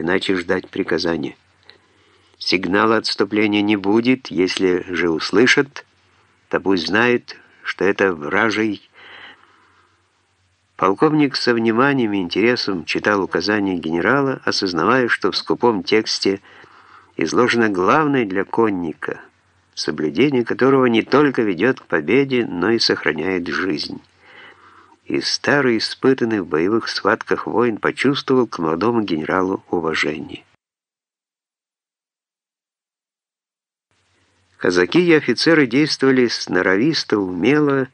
иначе ждать приказания. Сигнала отступления не будет, если же услышат, то пусть знает, что это вражий. Полковник со вниманием и интересом читал указания генерала, осознавая, что в скупом тексте изложено главное для конника, соблюдение которого не только ведет к победе, но и сохраняет жизнь и старый, испытанный в боевых схватках воин почувствовал к молодому генералу уважение. Казаки и офицеры действовали сноровисто, умело,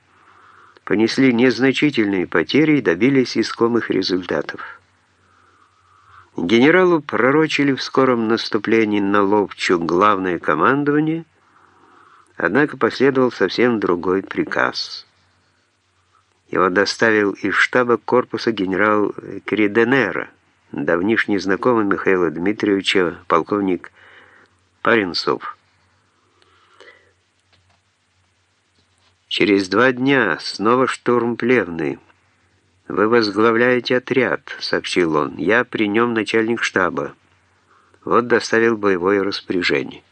понесли незначительные потери и добились искомых результатов. Генералу пророчили в скором наступлении на Ловчу главное командование, однако последовал совсем другой приказ – его доставил из штаба корпуса генерал Криденера, давнишний знакомый Михаила Дмитриевича, полковник Паренцов. «Через два дня снова штурм Плевны. Вы возглавляете отряд», — сообщил он. «Я при нем начальник штаба. Вот доставил боевое распоряжение».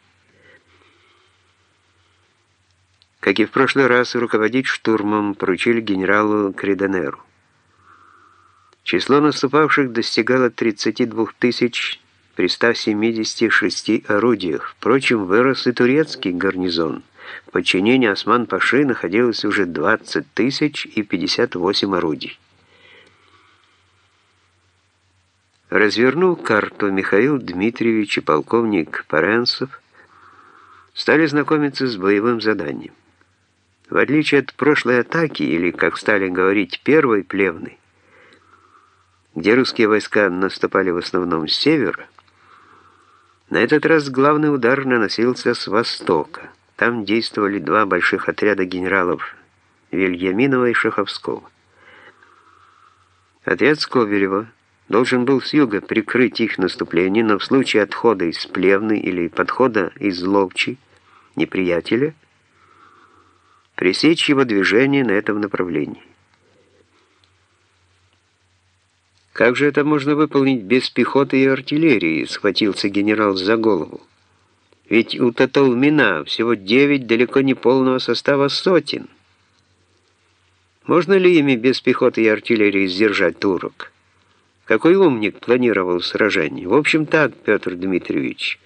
Как и в прошлый раз, руководить штурмом поручили генералу Криденеру. Число наступавших достигало 32 тысяч при 176 орудиях. Впрочем, вырос и турецкий гарнизон. В подчинении Осман-Паши находилось уже 20 тысяч и 58 орудий. Развернул карту Михаил Дмитриевич и полковник Паренцев стали знакомиться с боевым заданием. В отличие от прошлой атаки, или, как стали говорить, первой плевны, где русские войска наступали в основном с севера, на этот раз главный удар наносился с востока. Там действовали два больших отряда генералов Вильяминова и Шаховского. Отряд Скобелева должен был с юга прикрыть их наступление, но в случае отхода из Плевны или подхода из Ловчи неприятеля – пресечь его движение на этом направлении. «Как же это можно выполнить без пехоты и артиллерии?» — схватился генерал за голову. «Ведь у Татолмина всего девять далеко не полного состава сотен. Можно ли ими без пехоты и артиллерии сдержать турок? Какой умник планировал сражение? В общем так, Петр Дмитриевич,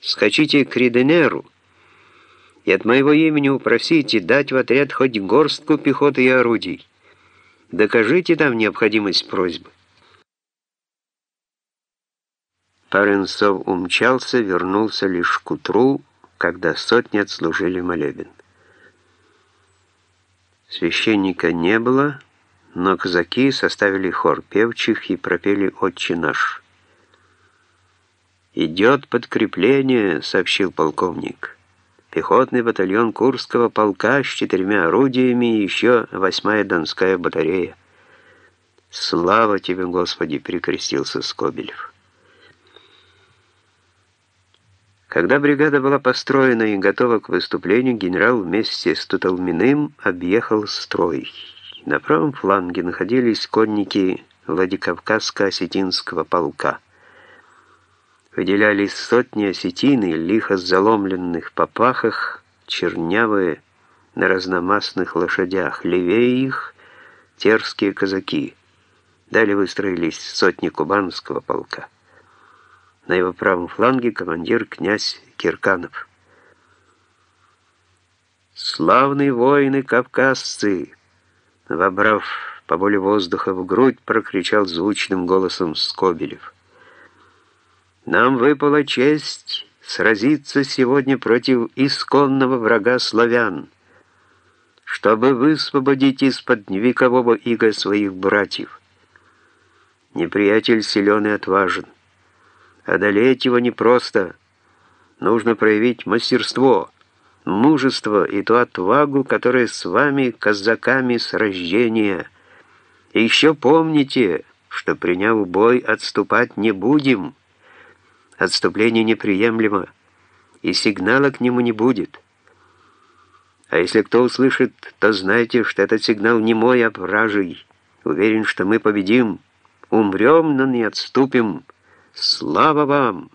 скачите к Риденеру, и от моего имени упросите дать в отряд хоть горстку пехоты и орудий. Докажите там необходимость просьбы». Паренцов умчался, вернулся лишь к утру, когда сотни отслужили молебен. Священника не было, но казаки составили хор певчих и пропели «Отче наш». «Идет подкрепление», — сообщил полковник пехотный батальон Курского полка с четырьмя орудиями и еще восьмая Донская батарея. «Слава тебе, Господи!» — перекрестился Скобелев. Когда бригада была построена и готова к выступлению, генерал вместе с Туталминым объехал строй. На правом фланге находились конники Владикавказско-осетинского полка выделялись сотни осетины, лихо заломленных попахах, чернявые на разномастных лошадях, левее их терские казаки. Далее выстроились сотни кубанского полка. На его правом фланге командир князь Кирканов. «Славные воины-кавказцы!» Вобрав по воле воздуха в грудь, прокричал звучным голосом Скобелев. Нам выпала честь сразиться сегодня против исконного врага славян, чтобы высвободить из-под векового ига своих братьев. Неприятель силен и отважен. Одолеть его непросто. Нужно проявить мастерство, мужество и ту отвагу, которая с вами, казаками с рождения. И еще помните, что, приняв бой, отступать не будем». Отступление неприемлемо, и сигнала к нему не будет. А если кто услышит, то знайте, что этот сигнал не мой, а вражий. Уверен, что мы победим. Умрем, но не отступим. Слава вам!